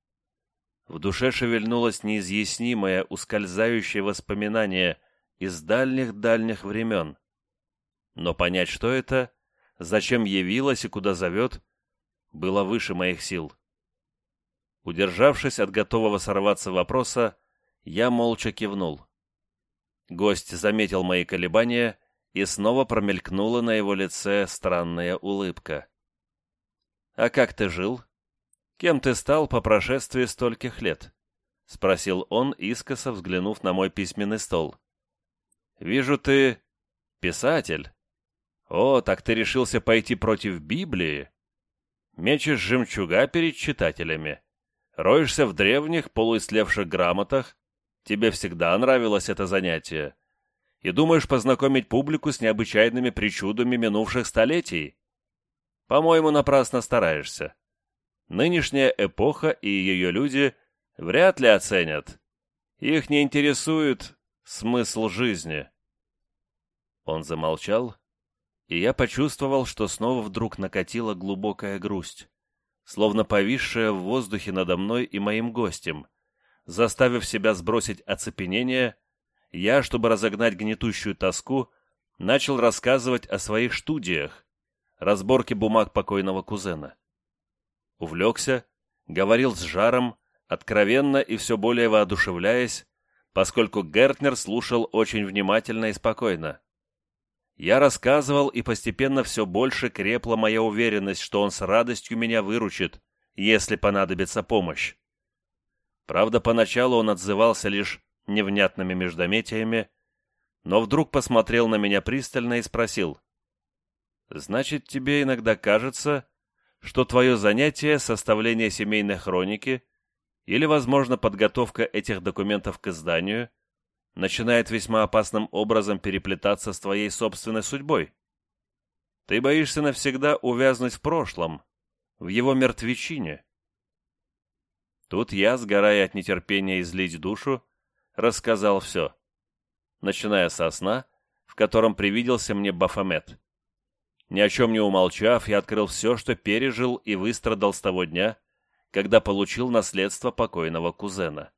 В душе шевельнулось неизъяснимое, ускользающее воспоминание из дальних-дальних времен. Но понять, что это, зачем явилось и куда зовет, было выше моих сил. Удержавшись от готового сорваться вопроса, я молча кивнул. Гость заметил мои колебания, и снова промелькнула на его лице странная улыбка. «А как ты жил? Кем ты стал по прошествии стольких лет?» — спросил он, искоса взглянув на мой письменный стол. «Вижу, ты писатель. О, так ты решился пойти против Библии? Мечешь жемчуга перед читателями, роешься в древних полуислевших грамотах, тебе всегда нравилось это занятие, и думаешь познакомить публику с необычайными причудами минувших столетий?» По-моему, напрасно стараешься. Нынешняя эпоха и ее люди вряд ли оценят. Их не интересует смысл жизни. Он замолчал, и я почувствовал, что снова вдруг накатила глубокая грусть, словно повисшая в воздухе надо мной и моим гостем. Заставив себя сбросить оцепенение, я, чтобы разогнать гнетущую тоску, начал рассказывать о своих студиях, разборки бумаг покойного кузена. Увлекся, говорил с жаром, откровенно и все более воодушевляясь, поскольку Гертнер слушал очень внимательно и спокойно. Я рассказывал, и постепенно все больше крепла моя уверенность, что он с радостью меня выручит, если понадобится помощь. Правда, поначалу он отзывался лишь невнятными междометиями, но вдруг посмотрел на меня пристально и спросил. Значит, тебе иногда кажется, что твое занятие — составление семейной хроники или, возможно, подготовка этих документов к изданию начинает весьма опасным образом переплетаться с твоей собственной судьбой. Ты боишься навсегда увязнуть в прошлом, в его мертвечине. Тут я, сгорая от нетерпения излить душу, рассказал все, начиная со сна, в котором привиделся мне Бафомет. Ни о чем не умолчав, я открыл все, что пережил и выстрадал с того дня, когда получил наследство покойного кузена.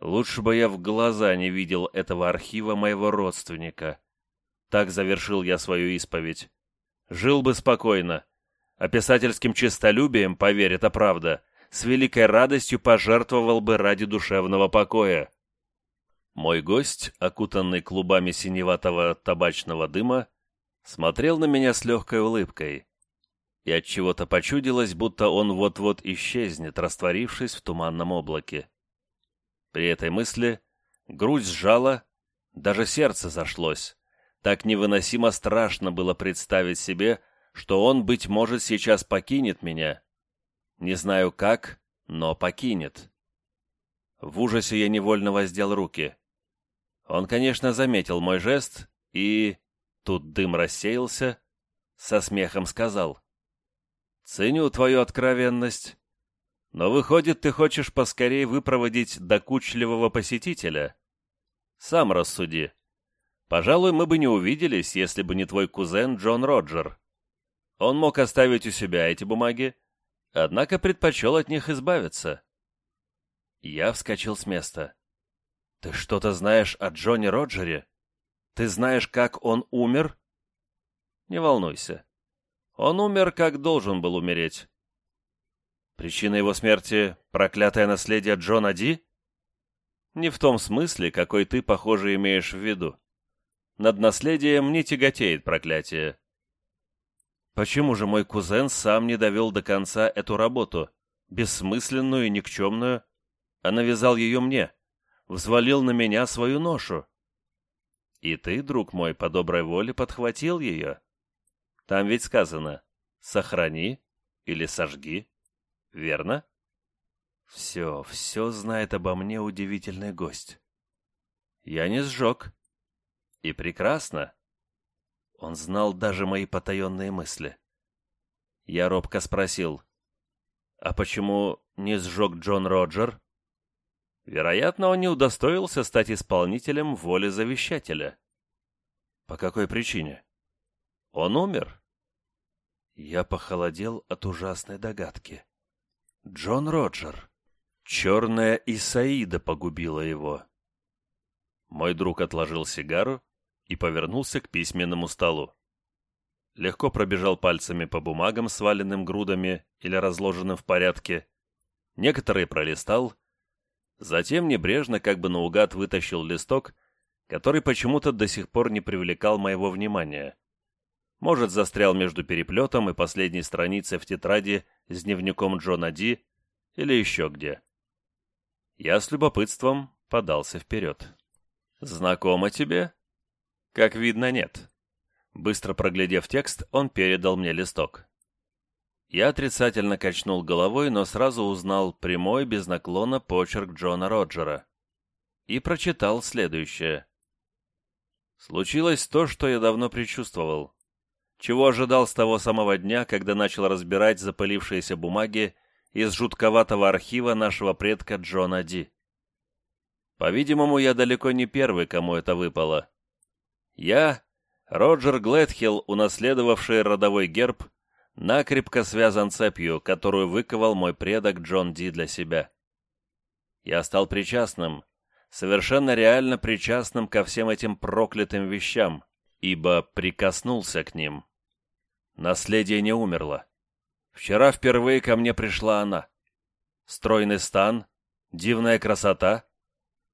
Лучше бы я в глаза не видел этого архива моего родственника. Так завершил я свою исповедь. Жил бы спокойно, а писательским честолюбием, поверь, это правда, с великой радостью пожертвовал бы ради душевного покоя. Мой гость, окутанный клубами синеватого табачного дыма, смотрел на меня с легкой улыбкой, и от чего то почудилось, будто он вот-вот исчезнет, растворившись в туманном облаке. При этой мысли грудь сжала, даже сердце зашлось. Так невыносимо страшно было представить себе, что он, быть может, сейчас покинет меня. Не знаю как, но покинет. В ужасе я невольно воздел руки. Он, конечно, заметил мой жест и Тут дым рассеялся, со смехом сказал. «Ценю твою откровенность, Но выходит, ты хочешь поскорее выпроводить докучливого посетителя? Сам рассуди. Пожалуй, мы бы не увиделись, если бы не твой кузен Джон Роджер. Он мог оставить у себя эти бумаги, однако предпочел от них избавиться. Я вскочил с места. «Ты что-то знаешь о Джонни Роджере? Ты знаешь, как он умер?» «Не волнуйся. Он умер, как должен был умереть. Причина его смерти — проклятое наследие Джона Ди? Не в том смысле, какой ты, похоже, имеешь в виду. Над наследием не тяготеет проклятие. Почему же мой кузен сам не довел до конца эту работу, бессмысленную и никчемную, а навязал ее мне, взвалил на меня свою ношу? И ты, друг мой, по доброй воле подхватил ее. Там ведь сказано «сохрани» или «сожги». Верно? Все, все знает обо мне удивительный гость. Я не сжег. И прекрасно. Он знал даже мои потаенные мысли. Я робко спросил, а почему не сжег Джон Роджер? Вероятно, он не удостоился стать исполнителем воли завещателя. По какой причине? Он умер. Я похолодел от ужасной догадки. Джон Роджер. Черная Исаида погубила его. Мой друг отложил сигару и повернулся к письменному столу. Легко пробежал пальцами по бумагам, сваленным грудами или разложенным в порядке. Некоторые пролистал. Затем небрежно, как бы наугад, вытащил листок, который почему-то до сих пор не привлекал моего внимания. Может, застрял между переплетом и последней страницей в тетради с дневником Джона Ди или еще где. Я с любопытством подался вперед. «Знакомо тебе?» «Как видно, нет». Быстро проглядев текст, он передал мне листок. Я отрицательно качнул головой, но сразу узнал прямой, без наклона, почерк Джона Роджера. И прочитал следующее. Случилось то, что я давно предчувствовал. Чего ожидал с того самого дня, когда начал разбирать запылившиеся бумаги из жутковатого архива нашего предка Джона Ди. По-видимому, я далеко не первый, кому это выпало. Я, Роджер Глэдхилл, унаследовавший родовой герб, накрепко связан цепью, которую выковал мой предок Джон Ди для себя. Я стал причастным, совершенно реально причастным ко всем этим проклятым вещам, ибо прикоснулся к ним. Наследие не умерло. Вчера впервые ко мне пришла она. Стройный стан, дивная красота,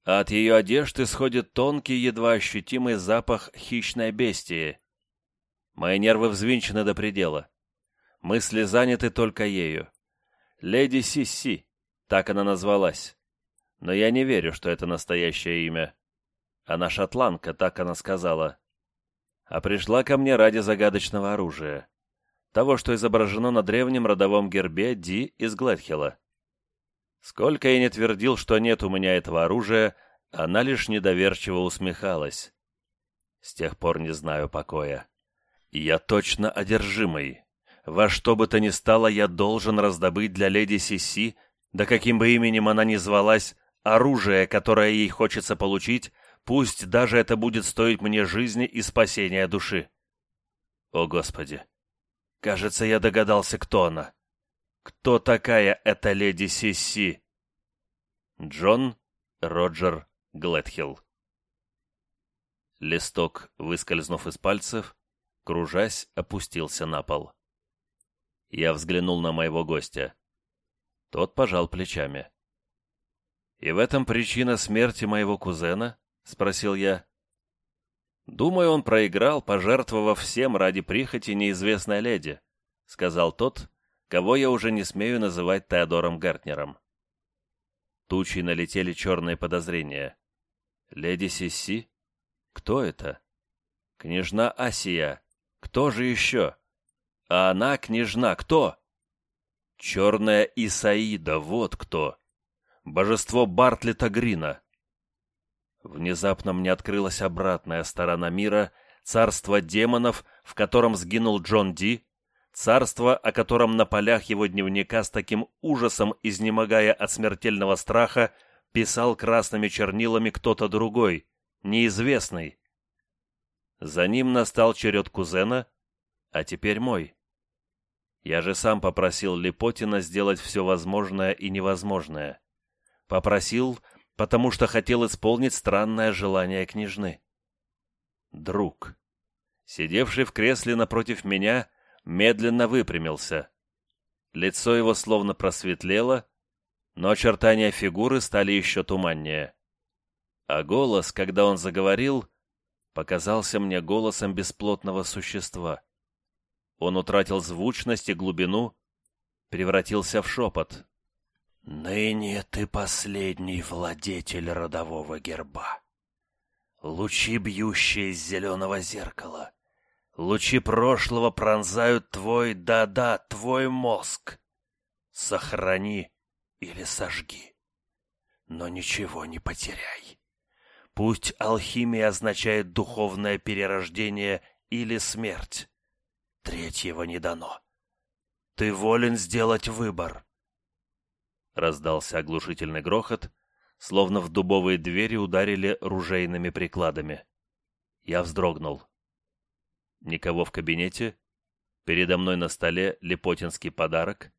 а от ее одежды исходит тонкий, едва ощутимый запах хищной бестии. Мои нервы взвинчены до предела. Мысли заняты только ею. Леди Сисси, так она назвалась. Но я не верю, что это настоящее имя. Она шотландка, так она сказала. А пришла ко мне ради загадочного оружия того, что изображено на древнем родовом гербе Ди из Глэдхилла. Сколько я не твердил, что нет у меня этого оружия, она лишь недоверчиво усмехалась. С тех пор не знаю покоя. Я точно одержимый. Во что бы то ни стало, я должен раздобыть для леди Сиси, да каким бы именем она ни звалась, оружие, которое ей хочется получить, пусть даже это будет стоить мне жизни и спасения души. О, Господи! Кажется, я догадался, кто она. Кто такая эта леди Сисси? Джон Роджер Глэдхилл. Листок, выскользнув из пальцев, кружась, опустился на пол. Я взглянул на моего гостя. Тот пожал плечами. «И в этом причина смерти моего кузена?» — спросил я. «Думаю, он проиграл, пожертвовав всем ради прихоти неизвестной леди», — сказал тот, кого я уже не смею называть Теодором Гертнером. Тучи налетели черные подозрения. «Леди Сисси? Кто это?» «Княжна Асия. Кто же еще?» «А она, княжна, кто?» «Черная Исаида, вот кто!» «Божество Бартлета Грина!» Внезапно мне открылась обратная сторона мира, царство демонов, в котором сгинул Джон Ди, царство, о котором на полях его дневника с таким ужасом, изнемогая от смертельного страха, писал красными чернилами кто-то другой, неизвестный. За ним настал черед кузена, а теперь мой. Я же сам попросил Липотина сделать все возможное и невозможное. Попросил, потому что хотел исполнить странное желание княжны. Друг, сидевший в кресле напротив меня, медленно выпрямился. Лицо его словно просветлело, но очертания фигуры стали еще туманнее. А голос, когда он заговорил, показался мне голосом бесплотного существа. Он утратил звучность и глубину, превратился в шепот. «Ныне ты последний владетель родового герба. Лучи, бьющие из зеленого зеркала, лучи прошлого пронзают твой, да-да, твой мозг. Сохрани или сожги, но ничего не потеряй. Пусть алхимия означает духовное перерождение или смерть. Третьего не дано. Ты волен сделать выбор. Раздался оглушительный грохот, словно в дубовые двери ударили ружейными прикладами. Я вздрогнул. Никого в кабинете. Передо мной на столе лепотинский подарок.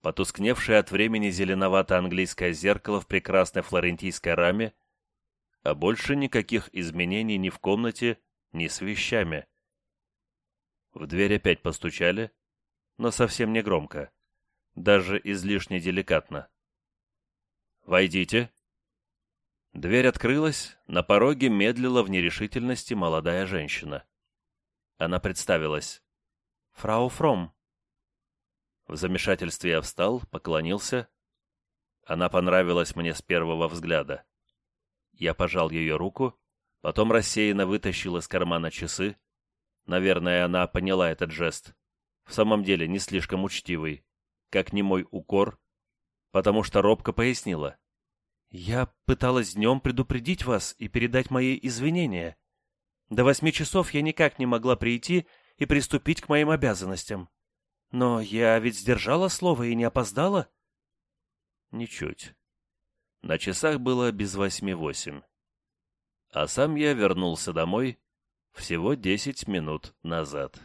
Потускневшее от времени зеленовато-английское зеркало в прекрасной флорентийской раме, а больше никаких изменений ни в комнате, ни с вещами. В дверь опять постучали, но совсем не громко, даже излишне деликатно. «Войдите». Дверь открылась, на пороге медлила в нерешительности молодая женщина. Она представилась. «Фрау Фром». В замешательстве я встал, поклонился. Она понравилась мне с первого взгляда. Я пожал ее руку, потом рассеянно вытащил из кармана часы, Наверное, она поняла этот жест. В самом деле не слишком учтивый, как не мой укор, потому что робко пояснила. «Я пыталась днем предупредить вас и передать мои извинения. До восьми часов я никак не могла прийти и приступить к моим обязанностям. Но я ведь сдержала слово и не опоздала?» «Ничуть. На часах было без восьми восемь. А сам я вернулся домой, всего десять минут назад.